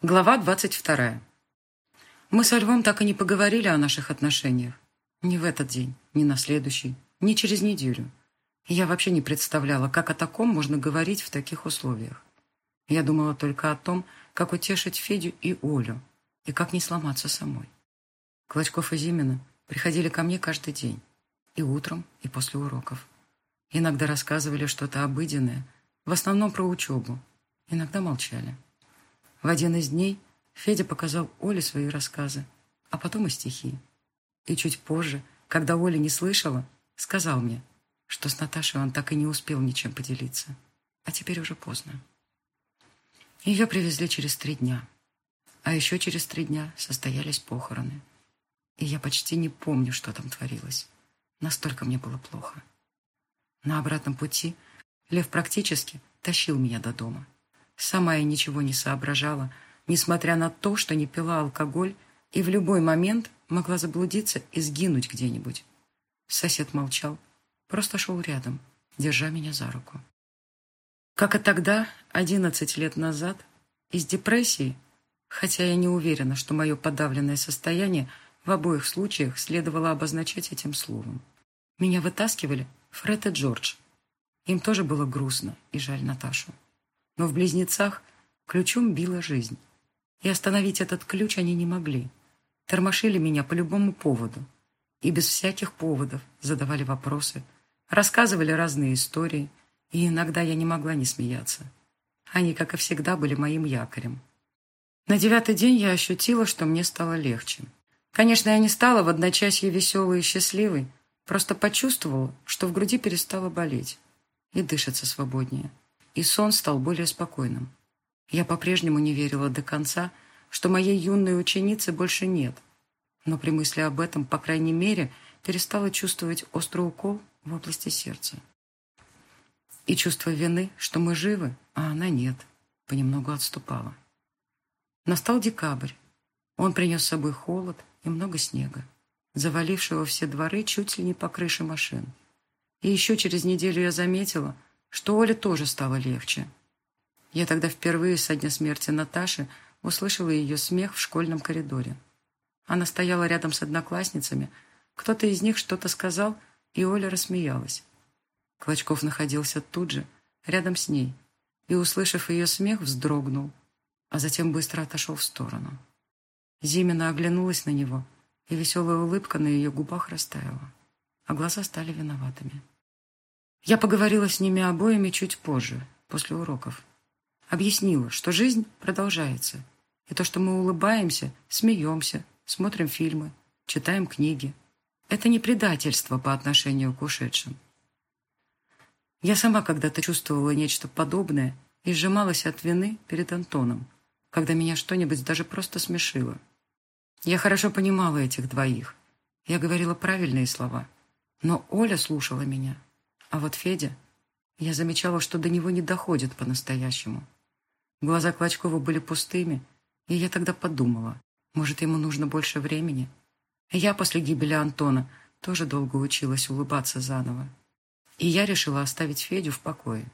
Глава двадцать вторая. Мы со Львом так и не поговорили о наших отношениях. Ни в этот день, ни на следующий, ни через неделю. Я вообще не представляла, как о таком можно говорить в таких условиях. Я думала только о том, как утешить Федю и Олю, и как не сломаться самой. Клочков и Зимина приходили ко мне каждый день, и утром, и после уроков. Иногда рассказывали что-то обыденное, в основном про учебу, иногда молчали. В один из дней Федя показал Оле свои рассказы, а потом и стихи. И чуть позже, когда Оля не слышала, сказал мне, что с Наташей он так и не успел ничем поделиться. А теперь уже поздно. Ее привезли через три дня. А еще через три дня состоялись похороны. И я почти не помню, что там творилось. Настолько мне было плохо. На обратном пути Лев практически тащил меня до дома. Сама я ничего не соображала, несмотря на то, что не пила алкоголь и в любой момент могла заблудиться и сгинуть где-нибудь. Сосед молчал, просто шел рядом, держа меня за руку. Как и тогда, одиннадцать лет назад, из депрессии, хотя я не уверена, что мое подавленное состояние в обоих случаях следовало обозначать этим словом. Меня вытаскивали Фред и Джордж. Им тоже было грустно и жаль Наташу но в близнецах ключом била жизнь. И остановить этот ключ они не могли. Тормошили меня по любому поводу. И без всяких поводов задавали вопросы, рассказывали разные истории, и иногда я не могла не смеяться. Они, как и всегда, были моим якорем. На девятый день я ощутила, что мне стало легче. Конечно, я не стала в одночасье веселой и счастливой, просто почувствовала, что в груди перестало болеть и дышится свободнее и сон стал более спокойным. Я по-прежнему не верила до конца, что моей юной ученицы больше нет, но при мысли об этом, по крайней мере, перестала чувствовать острый укол в области сердца. И чувство вины, что мы живы, а она нет, понемногу отступало. Настал декабрь. Он принес с собой холод и много снега, завалившего все дворы чуть ли не по крыше машин. И еще через неделю я заметила – что Оле тоже стало легче. Я тогда впервые со дня смерти Наташи услышала ее смех в школьном коридоре. Она стояла рядом с одноклассницами, кто-то из них что-то сказал, и Оля рассмеялась. Клочков находился тут же, рядом с ней, и, услышав ее смех, вздрогнул, а затем быстро отошел в сторону. Зимина оглянулась на него, и веселая улыбка на ее губах растаяла, а глаза стали виноватыми. Я поговорила с ними обоими чуть позже, после уроков. Объяснила, что жизнь продолжается, и то, что мы улыбаемся, смеемся, смотрим фильмы, читаем книги, это не предательство по отношению к ушедшим. Я сама когда-то чувствовала нечто подобное и сжималась от вины перед Антоном, когда меня что-нибудь даже просто смешило. Я хорошо понимала этих двоих. Я говорила правильные слова, но Оля слушала меня – а вот Федя... Я замечала, что до него не доходит по-настоящему. Глаза Клочкова были пустыми, и я тогда подумала, может, ему нужно больше времени. Я после гибели Антона тоже долго училась улыбаться заново. И я решила оставить Федю в покое.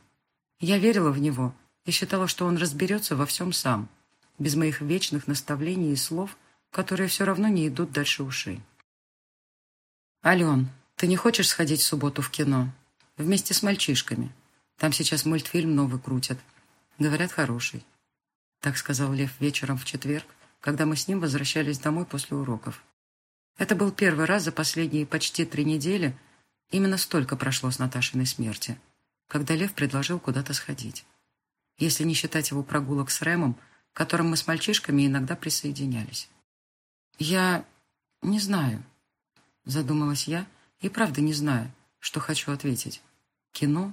Я верила в него и считала, что он разберется во всем сам, без моих вечных наставлений и слов, которые все равно не идут дальше ушей. «Ален, ты не хочешь сходить в субботу в кино?» Вместе с мальчишками. Там сейчас мультфильм новый крутят. Говорят, хороший. Так сказал Лев вечером в четверг, когда мы с ним возвращались домой после уроков. Это был первый раз за последние почти три недели, именно столько прошло с Наташиной смерти, когда Лев предложил куда-то сходить. Если не считать его прогулок с Рэмом, к которым мы с мальчишками иногда присоединялись. «Я не знаю», — задумалась я, и правда не знаю, что хочу ответить. Кино?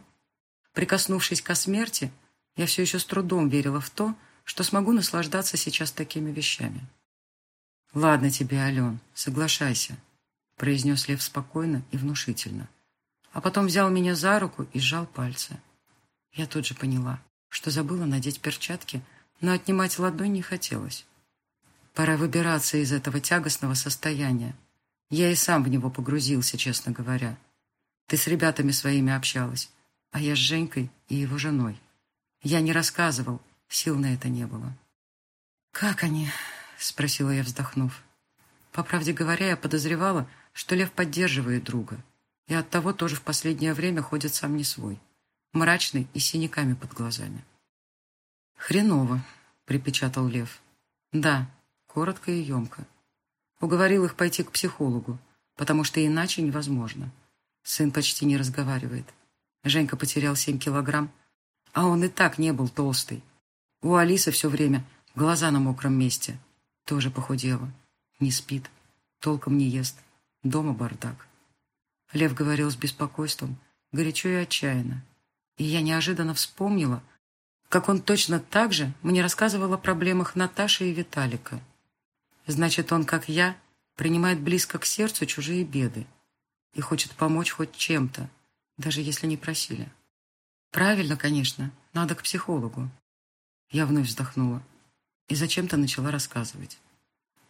Прикоснувшись ко смерти, я все еще с трудом верила в то, что смогу наслаждаться сейчас такими вещами. «Ладно тебе, Ален, соглашайся», — произнес Лев спокойно и внушительно. А потом взял меня за руку и сжал пальцы. Я тут же поняла, что забыла надеть перчатки, но отнимать ладонь не хотелось. Пора выбираться из этого тягостного состояния. Я и сам в него погрузился, честно говоря. Ты с ребятами своими общалась, а я с Женькой и его женой. Я не рассказывал, сил на это не было. «Как они?» — спросила я, вздохнув. По правде говоря, я подозревала, что Лев поддерживает друга, и оттого тоже в последнее время ходит сам не свой, мрачный и синяками под глазами. «Хреново», — припечатал Лев. «Да, коротко и емко. Уговорил их пойти к психологу, потому что иначе невозможно. Сын почти не разговаривает. Женька потерял семь килограмм, а он и так не был толстый. У Алисы все время глаза на мокром месте. Тоже похудела. Не спит, толком не ест. Дома бардак. Лев говорил с беспокойством, горячо и отчаянно. И я неожиданно вспомнила, как он точно так же мне рассказывал о проблемах Наташи и Виталика. Значит, он, как я, принимает близко к сердцу чужие беды и хочет помочь хоть чем-то, даже если не просили. Правильно, конечно, надо к психологу. Я вновь вздохнула и зачем-то начала рассказывать.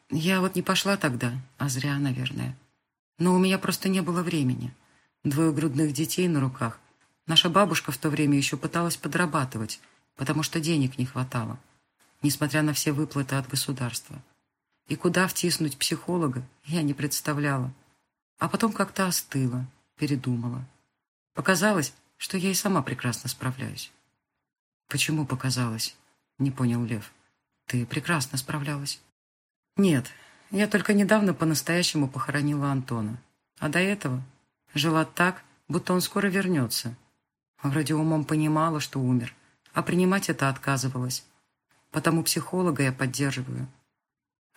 Я вот не пошла тогда, а зря, наверное. Но у меня просто не было времени. Двое грудных детей на руках. Наша бабушка в то время еще пыталась подрабатывать, потому что денег не хватало, несмотря на все выплаты от государства. И куда втиснуть психолога, я не представляла. А потом как-то остыла, передумала. Показалось, что я и сама прекрасно справляюсь. «Почему показалось?» — не понял Лев. «Ты прекрасно справлялась». «Нет, я только недавно по-настоящему похоронила Антона. А до этого жила так, будто он скоро вернется. Вроде умом понимала, что умер, а принимать это отказывалась. Потому психолога я поддерживаю».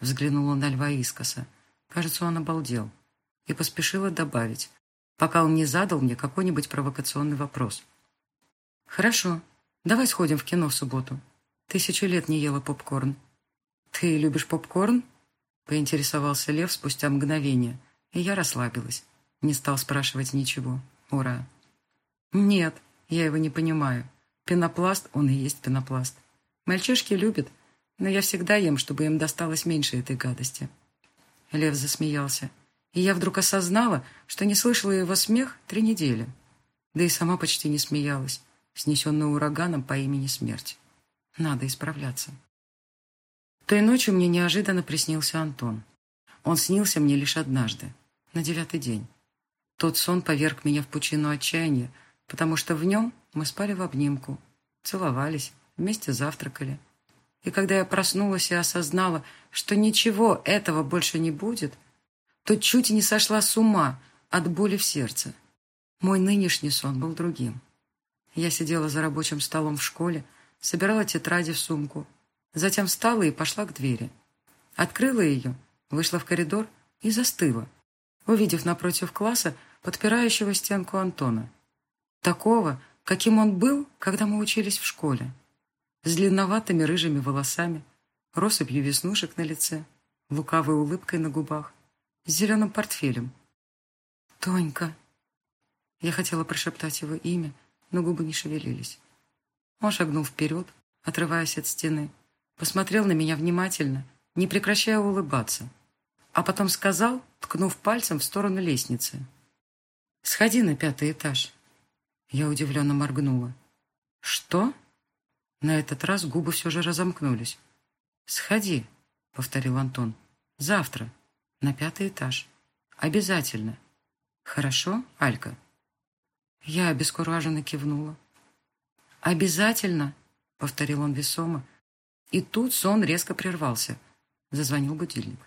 Взглянула на Льва искоса. Кажется, он обалдел и поспешила добавить, пока он не задал мне какой-нибудь провокационный вопрос. «Хорошо, давай сходим в кино в субботу. Тысячу лет не ела попкорн». «Ты любишь попкорн?» — поинтересовался Лев спустя мгновение, и я расслабилась. Не стал спрашивать ничего. Ура! «Нет, я его не понимаю. Пенопласт, он и есть пенопласт. Мальчишки любят, но я всегда ем, чтобы им досталось меньше этой гадости». Лев засмеялся и я вдруг осознала, что не слышала его смех три недели. Да и сама почти не смеялась, снесенная ураганом по имени Смерть. Надо исправляться. Той ночью мне неожиданно приснился Антон. Он снился мне лишь однажды, на девятый день. Тот сон поверг меня в пучину отчаяния, потому что в нем мы спали в обнимку, целовались, вместе завтракали. И когда я проснулась и осознала, что ничего этого больше не будет, то чуть не сошла с ума от боли в сердце. Мой нынешний сон был другим. Я сидела за рабочим столом в школе, собирала тетради в сумку, затем встала и пошла к двери. Открыла ее, вышла в коридор и застыла, увидев напротив класса подпирающего стенку Антона. Такого, каким он был, когда мы учились в школе. С длинноватыми рыжими волосами, россыпью веснушек на лице, лукавой улыбкой на губах с зеленым портфелем. «Тонька!» Я хотела прошептать его имя, но губы не шевелились. Он шагнул вперед, отрываясь от стены, посмотрел на меня внимательно, не прекращая улыбаться, а потом сказал, ткнув пальцем в сторону лестницы. «Сходи на пятый этаж». Я удивленно моргнула. «Что?» На этот раз губы все же разомкнулись. «Сходи», — повторил Антон. «Завтра» на пятый этаж. Обязательно. Хорошо, Алька?» Я обескураженно кивнула. «Обязательно», — повторил он весомо. И тут сон резко прервался. Зазвонил будильник.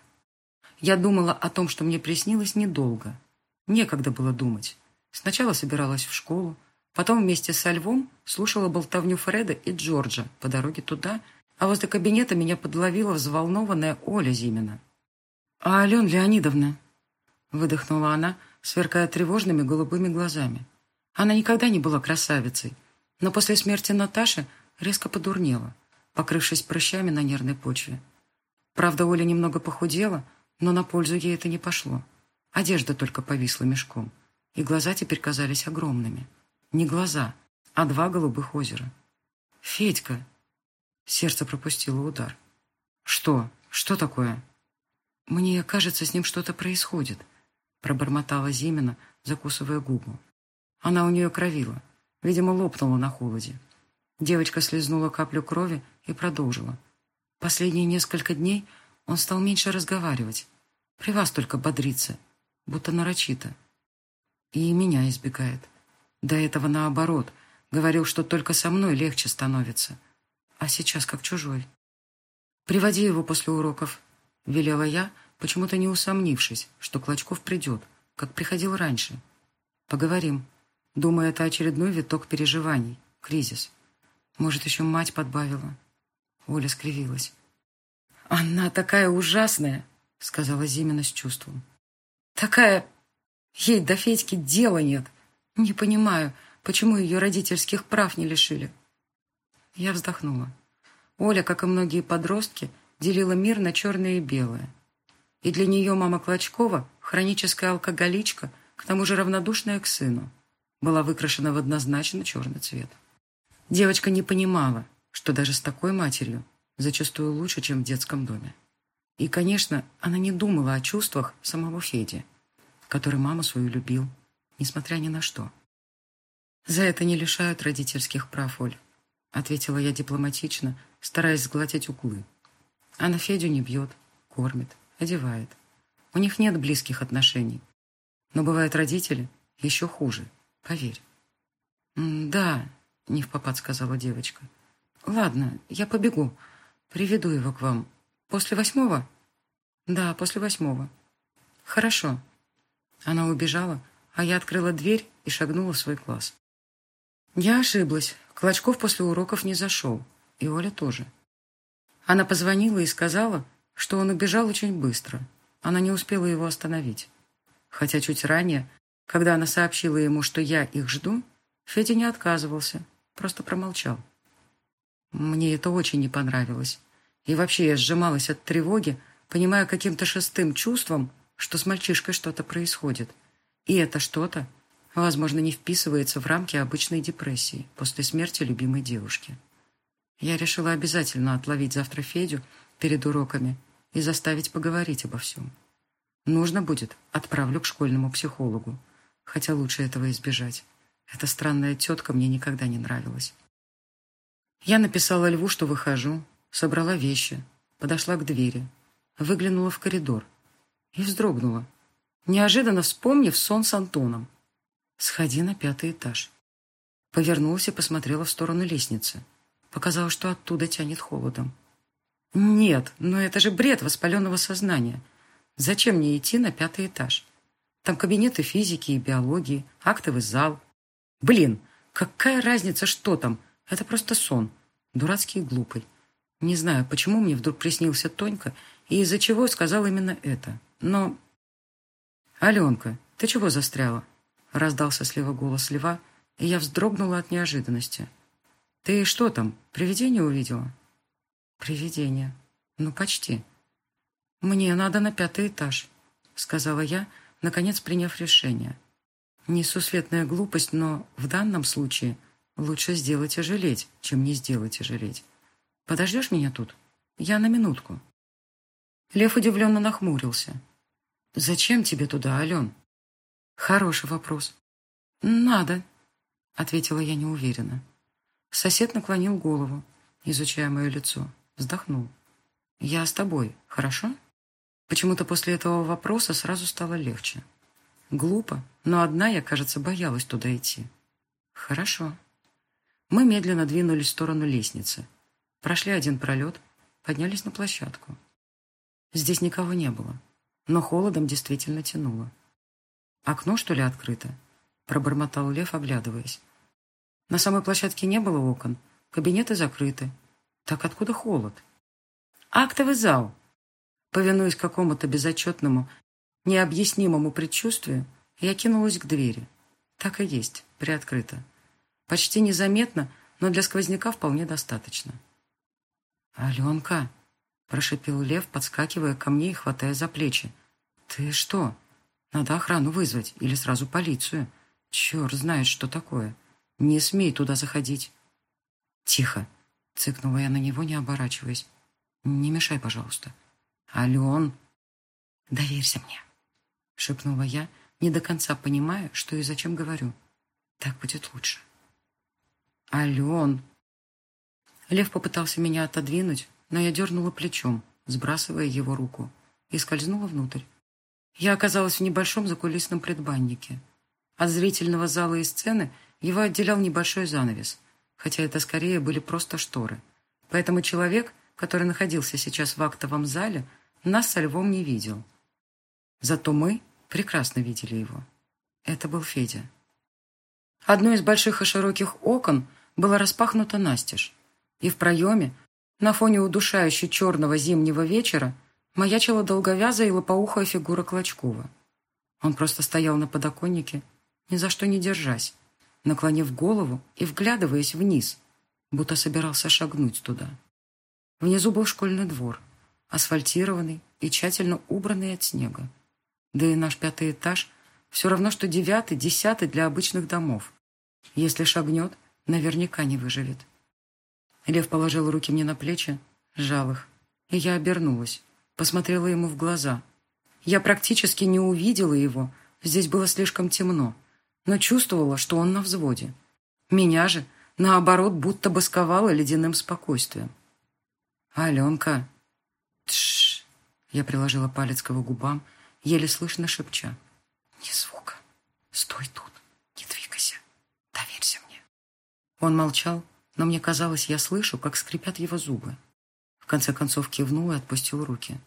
Я думала о том, что мне приснилось недолго. Некогда было думать. Сначала собиралась в школу, потом вместе со Львом слушала болтовню Фреда и Джорджа по дороге туда, а возле кабинета меня подловила взволнованная Оля Зимина. «А Алена Леонидовна?» Выдохнула она, сверкая тревожными голубыми глазами. Она никогда не была красавицей, но после смерти Наташи резко подурнела, покрывшись прыщами на нервной почве. Правда, Оля немного похудела, но на пользу ей это не пошло. Одежда только повисла мешком, и глаза теперь казались огромными. Не глаза, а два голубых озера. «Федька!» Сердце пропустило удар. «Что? Что такое?» «Мне кажется, с ним что-то происходит», — пробормотала Зимина, закусывая губу. Она у нее кровила, видимо, лопнула на холоде. Девочка слезнула каплю крови и продолжила. Последние несколько дней он стал меньше разговаривать. При вас только бодрится, будто нарочито. И меня избегает. До этого наоборот. Говорил, что только со мной легче становится. А сейчас как чужой. «Приводи его после уроков», — велела я, почему-то не усомнившись, что Клочков придет, как приходил раньше. «Поговорим». Думаю, это очередной виток переживаний, кризис. Может, еще мать подбавила. Оля скривилась. «Она такая ужасная», — сказала Зимина с чувством. «Такая... Ей до Федьки дела нет. Не понимаю, почему ее родительских прав не лишили». Я вздохнула. Оля, как и многие подростки, делила мир на черное и белое. И для нее мама Клочкова, хроническая алкоголичка, к тому же равнодушная к сыну, была выкрашена в однозначно черный цвет. Девочка не понимала, что даже с такой матерью зачастую лучше, чем в детском доме. И, конечно, она не думала о чувствах самого Феди, который маму свою любил, несмотря ни на что. «За это не лишают родительских прав, Оль», — ответила я дипломатично, стараясь сгладить углы. Она Федю не бьет, кормит, одевает. У них нет близких отношений. Но бывают родители еще хуже, поверь. «Да», — не в попад сказала девочка. «Ладно, я побегу. Приведу его к вам. После восьмого?» «Да, после восьмого». «Хорошо». Она убежала, а я открыла дверь и шагнула в свой класс. Я ошиблась. Клочков после уроков не зашел. И Оля тоже. Она позвонила и сказала, что он убежал очень быстро. Она не успела его остановить. Хотя чуть ранее, когда она сообщила ему, что я их жду, Федя не отказывался, просто промолчал. Мне это очень не понравилось. И вообще я сжималась от тревоги, понимая каким-то шестым чувством, что с мальчишкой что-то происходит. И это что-то, возможно, не вписывается в рамки обычной депрессии после смерти любимой девушки. Я решила обязательно отловить завтра Федю перед уроками и заставить поговорить обо всем. Нужно будет, отправлю к школьному психологу, хотя лучше этого избежать. Эта странная тетка мне никогда не нравилась. Я написала Льву, что выхожу, собрала вещи, подошла к двери, выглянула в коридор и вздрогнула, неожиданно вспомнив сон с Антоном. «Сходи на пятый этаж». Повернулась и посмотрела в сторону лестницы. Показалось, что оттуда тянет холодом. «Нет, но это же бред воспаленного сознания. Зачем мне идти на пятый этаж? Там кабинеты физики и биологии, актовый зал. Блин, какая разница, что там? Это просто сон. Дурацкий и глупый. Не знаю, почему мне вдруг приснился Тонька и из-за чего сказал именно это. Но... «Аленка, ты чего застряла?» Раздался слева голос Льва, и я вздрогнула от неожиданности. «Ты что там, привидение увидела?» «Привидение. Ну, почти». «Мне надо на пятый этаж», — сказала я, наконец приняв решение. Несусветная глупость, но в данном случае лучше сделать и жалеть, чем не сделать и жалеть. Подождешь меня тут? Я на минутку». Лев удивленно нахмурился. «Зачем тебе туда, Ален?» «Хороший вопрос». «Надо», — ответила я неуверенно. Сосед наклонил голову, изучая мое лицо, вздохнул. «Я с тобой, хорошо?» Почему-то после этого вопроса сразу стало легче. Глупо, но одна я, кажется, боялась туда идти. «Хорошо». Мы медленно двинулись в сторону лестницы. Прошли один пролет, поднялись на площадку. Здесь никого не было, но холодом действительно тянуло. «Окно, что ли, открыто?» — пробормотал Лев, оглядываясь. На самой площадке не было окон, кабинеты закрыты. Так откуда холод? Актовый зал. Повинуясь какому-то безотчетному, необъяснимому предчувствию, я кинулась к двери. Так и есть, приоткрыто. Почти незаметно, но для сквозняка вполне достаточно. «Аленка!» — прошипел Лев, подскакивая ко мне и хватая за плечи. «Ты что? Надо охрану вызвать или сразу полицию. Черт знает, что такое. Не смей туда заходить. Тихо, цыкнула я на него, не оборачиваясь. Не мешай, пожалуйста. Ален, доверься мне, шепнула я, не до конца понимая, что и зачем говорю. Так будет лучше. Ален. Лев попытался меня отодвинуть, но я дернула плечом, сбрасывая его руку, и скользнула внутрь. Я оказалась в небольшом закулисном предбаннике. От зрительного зала и сцены его отделял небольшой занавес, хотя это скорее были просто шторы. Поэтому человек, который находился сейчас в актовом зале, нас со львом не видел. Зато мы прекрасно видели его. Это был Федя. Одно из больших и широких окон было распахнуто настежь, и в проеме, на фоне удушающей черного зимнего вечера, маячила долговязая и лопоухая фигура Клочкова. Он просто стоял на подоконнике, ни за что не держась, наклонив голову и вглядываясь вниз, будто собирался шагнуть туда. Внизу был школьный двор, асфальтированный и тщательно убранный от снега. Да и наш пятый этаж все равно, что девятый, десятый для обычных домов. Если шагнет, наверняка не выживет. Лев положил руки мне на плечи, сжал их, и я обернулась, посмотрела ему в глаза. Я практически не увидела его, здесь было слишком темно, но чувствовала, что он на взводе. Меня же, наоборот, будто бы ледяным спокойствием. «Аленка!» «Тш!» Я приложила палец к его губам, еле слышно шепча. «Ни звука. Стой тут. Не двигайся. Доверься мне». Он молчал, но мне казалось, я слышу, как скрипят его зубы. В конце концов кивнул и отпустил руки.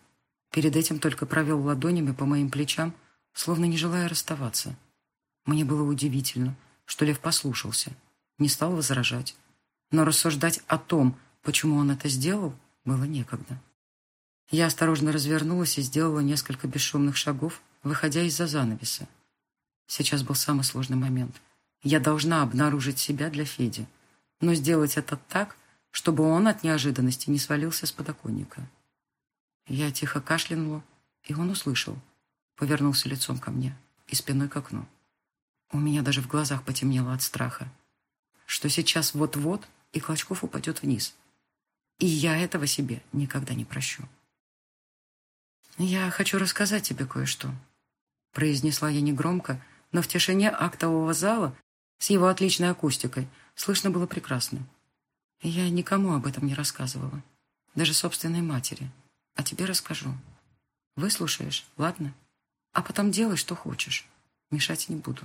Перед этим только провел ладонями по моим плечам, словно не желая расставаться. Мне было удивительно, что Лев послушался, не стал возражать. Но рассуждать о том, почему он это сделал, было некогда. Я осторожно развернулась и сделала несколько бесшумных шагов, выходя из-за занавеса. Сейчас был самый сложный момент. Я должна обнаружить себя для Феди, но сделать это так, чтобы он от неожиданности не свалился с подоконника. Я тихо кашлянула, и он услышал. Повернулся лицом ко мне и спиной к окну. У меня даже в глазах потемнело от страха, что сейчас вот-вот и Клочков упадет вниз. И я этого себе никогда не прощу. «Я хочу рассказать тебе кое-что», — произнесла я негромко, но в тишине актового зала с его отличной акустикой слышно было прекрасно. Я никому об этом не рассказывала, даже собственной матери, а тебе расскажу. Выслушаешь, ладно? А потом делай, что хочешь. Мешать не буду.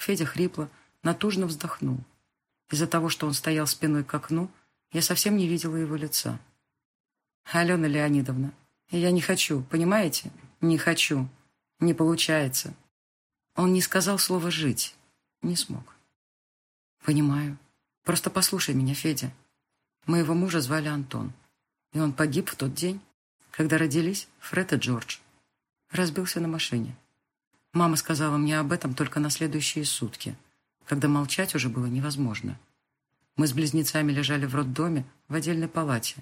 Федя хрипло, натужно вздохнул. Из-за того, что он стоял спиной к окну, я совсем не видела его лица. «Алена Леонидовна, я не хочу, понимаете? Не хочу. Не получается». Он не сказал слово «жить». Не смог. «Понимаю. Просто послушай меня, Федя. Моего мужа звали Антон, и он погиб в тот день, когда родились Фред и Джордж. Разбился на машине. Мама сказала мне об этом только на следующие сутки, когда молчать уже было невозможно. Мы с близнецами лежали в роддоме в отдельной палате.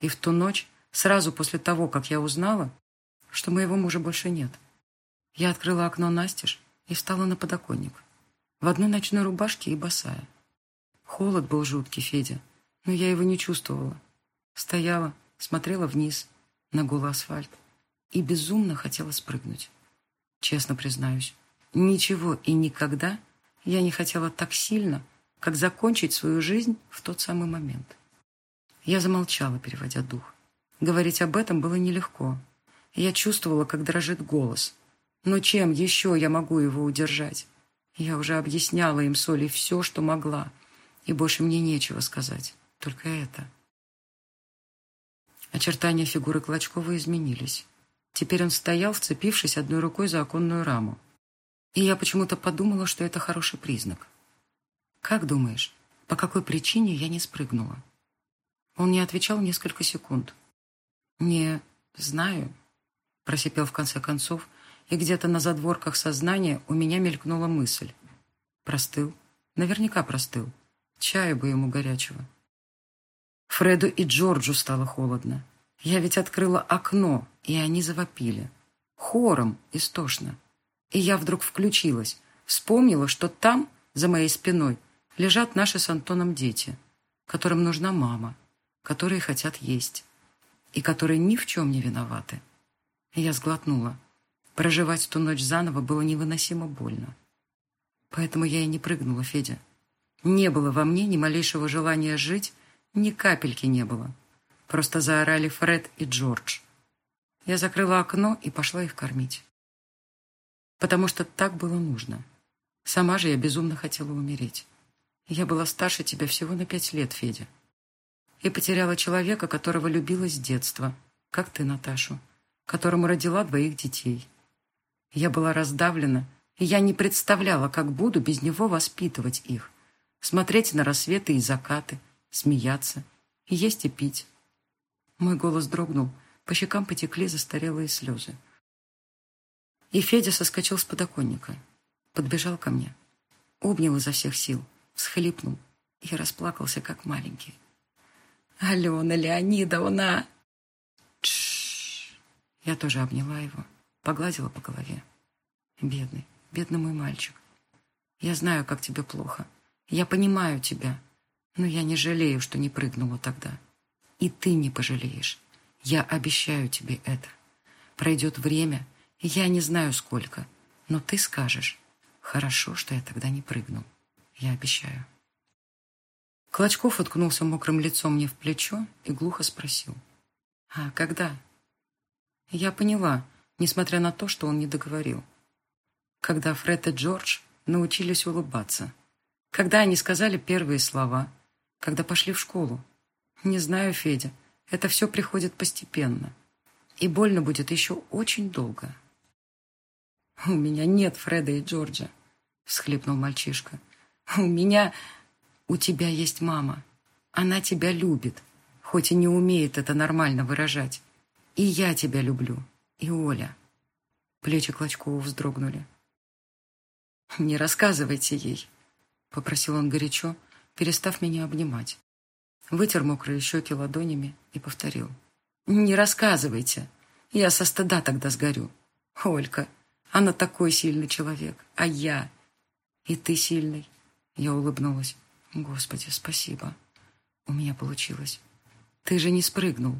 И в ту ночь, сразу после того, как я узнала, что моего мужа больше нет, я открыла окно настежь и встала на подоконник. В одной ночной рубашке и босая. Холод был жуткий, Федя, но я его не чувствовала. Стояла, смотрела вниз, на голый асфальт, и безумно хотела спрыгнуть честно признаюсь. Ничего и никогда я не хотела так сильно, как закончить свою жизнь в тот самый момент. Я замолчала, переводя дух. Говорить об этом было нелегко. Я чувствовала, как дрожит голос. Но чем еще я могу его удержать? Я уже объясняла им Соли все, что могла, и больше мне нечего сказать, только это. Очертания фигуры Клочкова изменились. Теперь он стоял, вцепившись одной рукой за оконную раму. И я почему-то подумала, что это хороший признак. «Как думаешь, по какой причине я не спрыгнула?» Он не отвечал несколько секунд. «Не знаю», — просипел в конце концов, и где-то на задворках сознания у меня мелькнула мысль. Простыл. Наверняка простыл. Чаю бы ему горячего. Фреду и Джорджу стало холодно. Я ведь открыла окно, и они завопили. Хором, истошно. И я вдруг включилась, вспомнила, что там, за моей спиной, лежат наши с Антоном дети, которым нужна мама, которые хотят есть, и которые ни в чем не виноваты. И я сглотнула. Проживать ту ночь заново было невыносимо больно. Поэтому я и не прыгнула, Федя. Не было во мне ни малейшего желания жить, ни капельки не было. Просто заорали Фред и Джордж. Я закрыла окно и пошла их кормить. Потому что так было нужно. Сама же я безумно хотела умереть. Я была старше тебя всего на пять лет, Федя. И потеряла человека, которого любила с детства, как ты, Наташу, которому родила двоих детей. Я была раздавлена, и я не представляла, как буду без него воспитывать их, смотреть на рассветы и закаты, смеяться, есть и пить. Мой голос дрогнул, по щекам потекли застарелые слезы. И Федя соскочил с подоконника, подбежал ко мне, обнял изо всех сил, всхлипнул и расплакался, как маленький. «Алена Леонидовна!» Тш. Я тоже обняла его, погладила по голове. «Бедный, бедный мой мальчик. Я знаю, как тебе плохо. Я понимаю тебя, но я не жалею, что не прыгнула тогда. И ты не пожалеешь. Я обещаю тебе это. Пройдет время, я не знаю сколько, но ты скажешь, хорошо, что я тогда не прыгнул. Я обещаю. Клочков уткнулся мокрым лицом мне в плечо и глухо спросил. «А когда?» Я поняла, несмотря на то, что он не договорил. Когда Фред и Джордж научились улыбаться. Когда они сказали первые слова. Когда пошли в школу. Не знаю, Федя, это все приходит постепенно. И больно будет еще очень долго. «У меня нет Фреда и Джорджа», — всхлипнул мальчишка. «У меня... У тебя есть мама. Она тебя любит, хоть и не умеет это нормально выражать. И я тебя люблю. И Оля». Плечи Клочкова вздрогнули. «Не рассказывайте ей», — попросил он горячо, перестав меня обнимать. Вытер мокрые щеки ладонями и повторил. «Не рассказывайте. Я со стыда тогда сгорю. Олька, она такой сильный человек, а я... И ты сильный». Я улыбнулась. «Господи, спасибо. У меня получилось. Ты же не спрыгнул.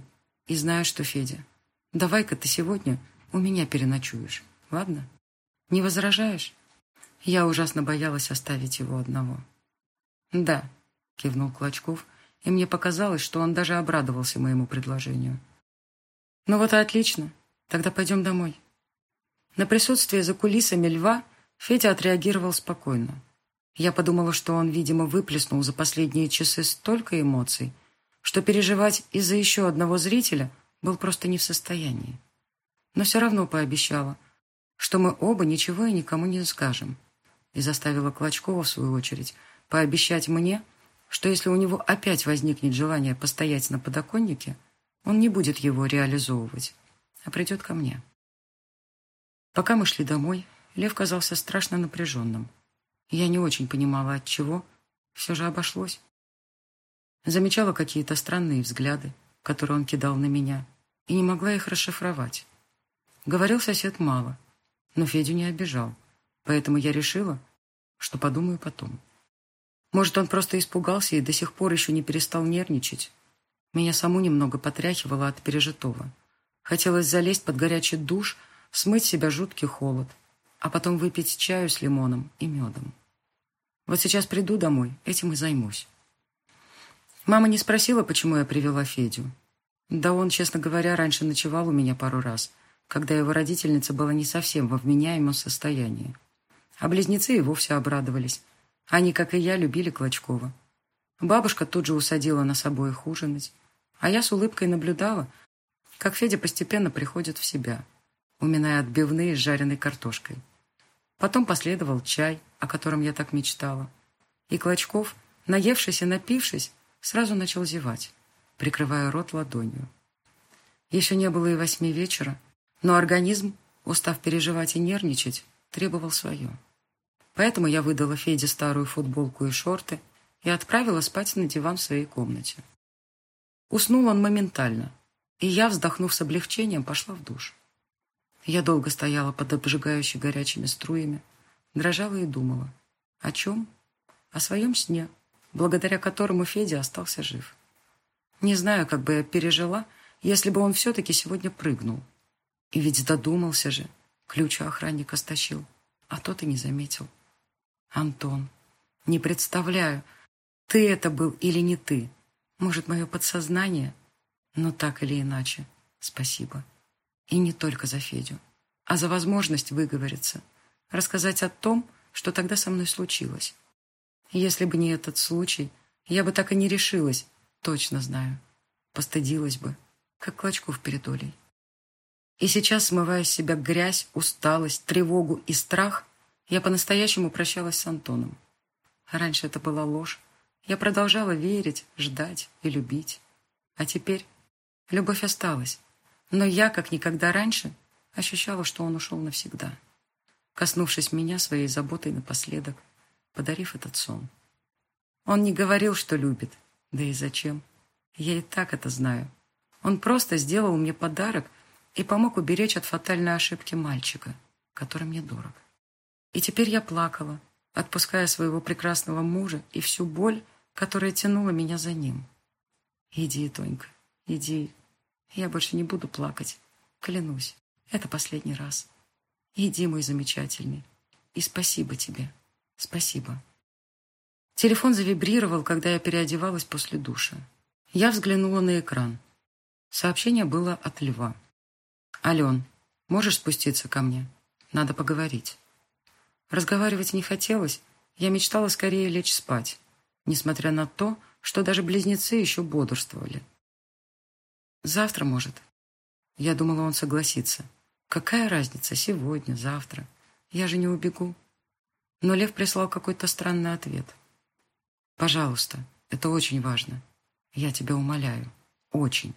И знаешь что, Федя, давай-ка ты сегодня у меня переночуешь, ладно? Не возражаешь?» Я ужасно боялась оставить его одного. «Да», — кивнул Клочков, и мне показалось, что он даже обрадовался моему предложению. «Ну вот и отлично. Тогда пойдем домой». На присутствие за кулисами льва Федя отреагировал спокойно. Я подумала, что он, видимо, выплеснул за последние часы столько эмоций, что переживать из-за еще одного зрителя был просто не в состоянии. Но все равно пообещала, что мы оба ничего и никому не скажем. И заставила Клочкова, в свою очередь, пообещать мне, что если у него опять возникнет желание постоять на подоконнике, он не будет его реализовывать, а придет ко мне. Пока мы шли домой, Лев казался страшно напряженным. Я не очень понимала, от чего, все же обошлось. Замечала какие-то странные взгляды, которые он кидал на меня, и не могла их расшифровать. Говорил сосед мало, но Федю не обижал, поэтому я решила, что подумаю потом. Может, он просто испугался и до сих пор еще не перестал нервничать. Меня саму немного потряхивало от пережитого. Хотелось залезть под горячий душ, смыть себя жуткий холод, а потом выпить чаю с лимоном и медом. Вот сейчас приду домой, этим и займусь. Мама не спросила, почему я привела Федю. Да он, честно говоря, раньше ночевал у меня пару раз, когда его родительница была не совсем во вменяемом состоянии. А близнецы и вовсе обрадовались. Они, как и я, любили Клочкова. Бабушка тут же усадила нас обоих ужинать, а я с улыбкой наблюдала, как Федя постепенно приходит в себя, уминая отбивные с жареной картошкой. Потом последовал чай, о котором я так мечтала. И Клочков, наевшись и напившись, сразу начал зевать, прикрывая рот ладонью. Еще не было и восьми вечера, но организм, устав переживать и нервничать, требовал свое. Поэтому я выдала Феде старую футболку и шорты и отправила спать на диван в своей комнате. Уснул он моментально, и я, вздохнув с облегчением, пошла в душ. Я долго стояла под обжигающей горячими струями, дрожала и думала. О чем? О своем сне, благодаря которому Федя остался жив. Не знаю, как бы я пережила, если бы он все-таки сегодня прыгнул. И ведь додумался же, ключ охранника стащил, а тот и не заметил. Антон, не представляю, ты это был или не ты. Может, мое подсознание? Но так или иначе, спасибо. И не только за Федю, а за возможность выговориться, рассказать о том, что тогда со мной случилось. Если бы не этот случай, я бы так и не решилась, точно знаю. Постыдилась бы, как Клочков перед Олей. И сейчас, смывая с себя грязь, усталость, тревогу и страх, я по-настоящему прощалась с Антоном. Раньше это была ложь. Я продолжала верить, ждать и любить. А теперь любовь осталась. Но я, как никогда раньше, ощущала, что он ушел навсегда, коснувшись меня своей заботой напоследок, подарив этот сон. Он не говорил, что любит. Да и зачем? Я и так это знаю. Он просто сделал мне подарок и помог уберечь от фатальной ошибки мальчика, который мне дорог. И теперь я плакала, отпуская своего прекрасного мужа и всю боль, которая тянула меня за ним. Иди, Тонька, иди. Я больше не буду плакать. Клянусь, это последний раз. Иди, мой замечательный. И спасибо тебе. Спасибо. Телефон завибрировал, когда я переодевалась после душа. Я взглянула на экран. Сообщение было от Льва. «Ален, можешь спуститься ко мне? Надо поговорить». Разговаривать не хотелось, я мечтала скорее лечь спать, несмотря на то, что даже близнецы еще бодрствовали. «Завтра, может?» Я думала, он согласится. «Какая разница, сегодня, завтра? Я же не убегу». Но Лев прислал какой-то странный ответ. «Пожалуйста, это очень важно. Я тебя умоляю. Очень».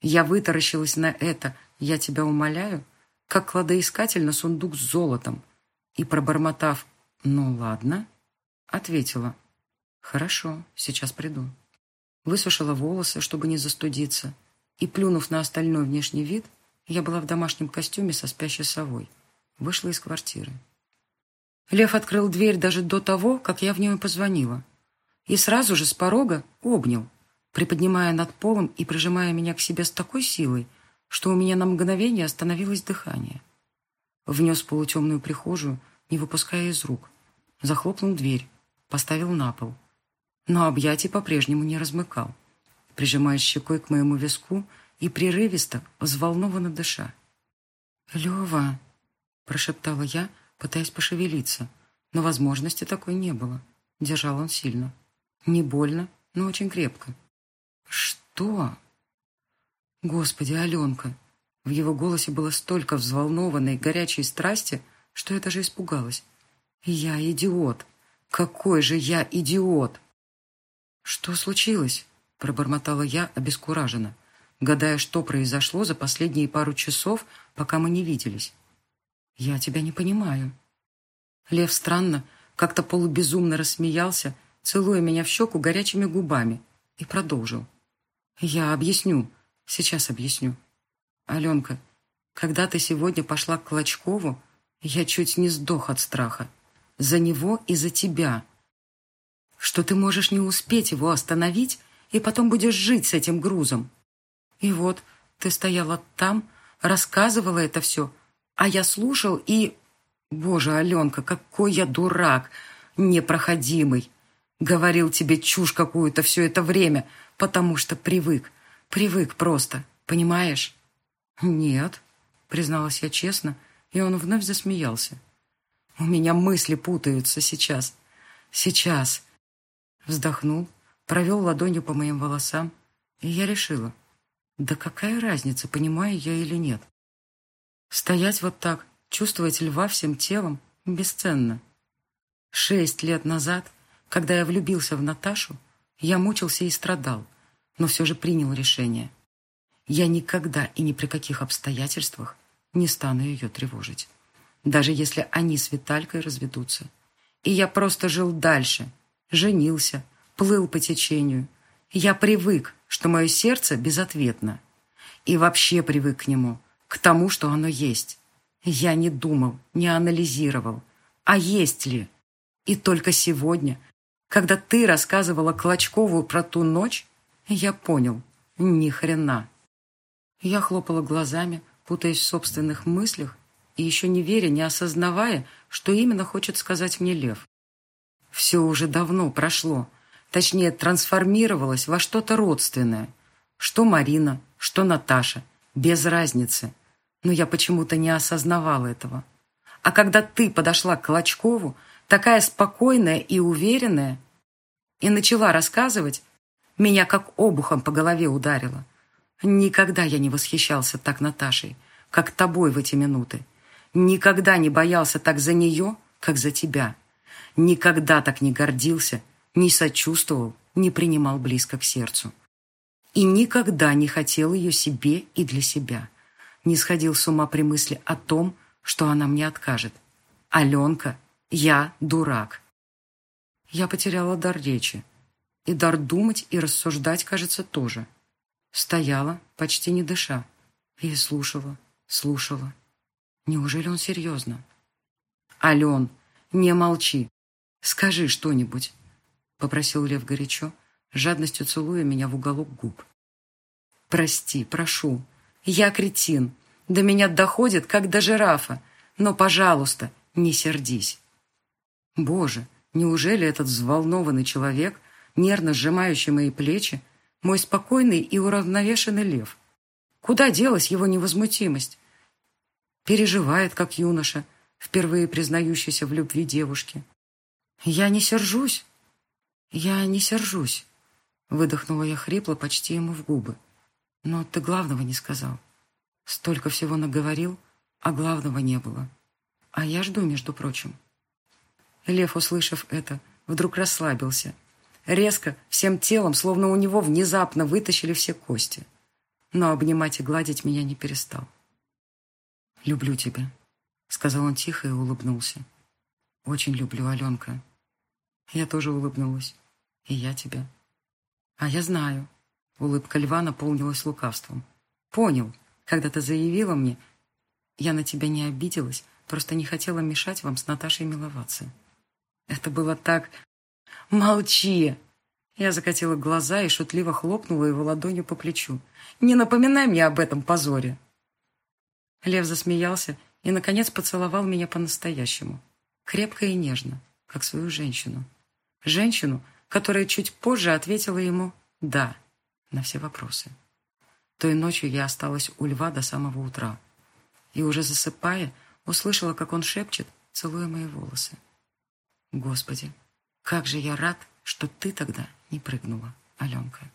Я вытаращилась на это «я тебя умоляю», как кладоискатель на сундук с золотом, и, пробормотав «ну ладно», ответила «хорошо, сейчас приду». Высушила волосы, чтобы не застудиться, и, плюнув на остальной внешний вид, я была в домашнем костюме со спящей совой, вышла из квартиры. Лев открыл дверь даже до того, как я в нее позвонила, и сразу же с порога обнял, приподнимая над полом и прижимая меня к себе с такой силой, что у меня на мгновение остановилось дыхание. Внес полутемную прихожую, не выпуская из рук. Захлопнул дверь, поставил на пол. Но объятий по-прежнему не размыкал, прижимая щекой к моему виску и прерывисто, взволнованно дыша. «Лева!» – прошептала я, пытаясь пошевелиться, но возможности такой не было. Держал он сильно. Не больно, но очень крепко. «Что?» «Господи, Аленка!» В его голосе было столько взволнованной, горячей страсти, что я даже испугалась. «Я идиот! Какой же я идиот!» «Что случилось?» – пробормотала я обескураженно, гадая, что произошло за последние пару часов, пока мы не виделись. «Я тебя не понимаю». Лев странно, как-то полубезумно рассмеялся, целуя меня в щеку горячими губами, и продолжил. «Я объясню. Сейчас объясню. Аленка, когда ты сегодня пошла к Клочкову, я чуть не сдох от страха. За него и за тебя. Что ты можешь не успеть его остановить, и потом будешь жить с этим грузом. И вот ты стояла там, рассказывала это все, а я слушал и... Боже, Аленка, какой я дурак, непроходимый. Говорил тебе чушь какую-то все это время, потому что привык. Привык просто, понимаешь? Нет, призналась я честно, и он вновь засмеялся. У меня мысли путаются сейчас. Сейчас. Вздохнул, провел ладонью по моим волосам, и я решила. Да какая разница, понимаю я или нет? Стоять вот так, чувствовать льва всем телом, бесценно. Шесть лет назад, когда я влюбился в Наташу, я мучился и страдал, но все же принял решение. Я никогда и ни при каких обстоятельствах не стану ее тревожить, даже если они с Виталькой разведутся. И я просто жил дальше, женился, плыл по течению. Я привык, что мое сердце безответно. И вообще привык к нему, к тому, что оно есть. Я не думал, не анализировал, а есть ли. И только сегодня, когда ты рассказывала Клочкову про ту ночь, я понял, ни хрена. Я хлопала глазами, путаясь в собственных мыслях и еще не веря, не осознавая, что именно хочет сказать мне Лев. Все уже давно прошло, точнее, трансформировалось во что-то родственное, что Марина, что Наташа. Без разницы. Но я почему-то не осознавала этого. А когда ты подошла к Клочкову, такая спокойная и уверенная, и начала рассказывать, меня как обухом по голове ударило. Никогда я не восхищался так Наташей, как тобой в эти минуты. Никогда не боялся так за нее, как за тебя. Никогда так не гордился, не сочувствовал, не принимал близко к сердцу. И никогда не хотел ее себе и для себя. Не сходил с ума при мысли о том, что она мне откажет. Аленка, я дурак. Я потеряла дар речи. И дар думать и рассуждать, кажется, тоже. Стояла, почти не дыша, и слушала, слушала. Неужели он серьезно? «Ален, не молчи. Скажи что-нибудь», — попросил Лев горячо, жадностью целуя меня в уголок губ. «Прости, прошу. Я кретин. До меня доходит, как до жирафа. Но, пожалуйста, не сердись». Боже, неужели этот взволнованный человек нервно сжимающий мои плечи, мой спокойный и уравновешенный лев. Куда делась его невозмутимость? Переживает, как юноша, впервые признающийся в любви девушки. «Я не сержусь. Я не сержусь», — выдохнула я хрипло почти ему в губы. «Но ты главного не сказал. Столько всего наговорил, а главного не было. А я жду, между прочим». Лев, услышав это, вдруг расслабился — Резко, всем телом, словно у него внезапно вытащили все кости. Но обнимать и гладить меня не перестал. «Люблю тебя», — сказал он тихо и улыбнулся. «Очень люблю, Аленка». Я тоже улыбнулась. «И я тебя». «А я знаю». Улыбка льва наполнилась лукавством. «Понял, когда ты заявила мне, я на тебя не обиделась, просто не хотела мешать вам с Наташей миловаться. Это было так «Молчи!» Я закатила глаза и шутливо хлопнула его ладонью по плечу. «Не напоминай мне об этом позоре!» Лев засмеялся и, наконец, поцеловал меня по-настоящему. Крепко и нежно, как свою женщину. Женщину, которая чуть позже ответила ему «да» на все вопросы. Той ночью я осталась у льва до самого утра. И уже засыпая, услышала, как он шепчет, целуя мои волосы. Господи, как же я рад, что ты тогда не прыгнула, Аленка.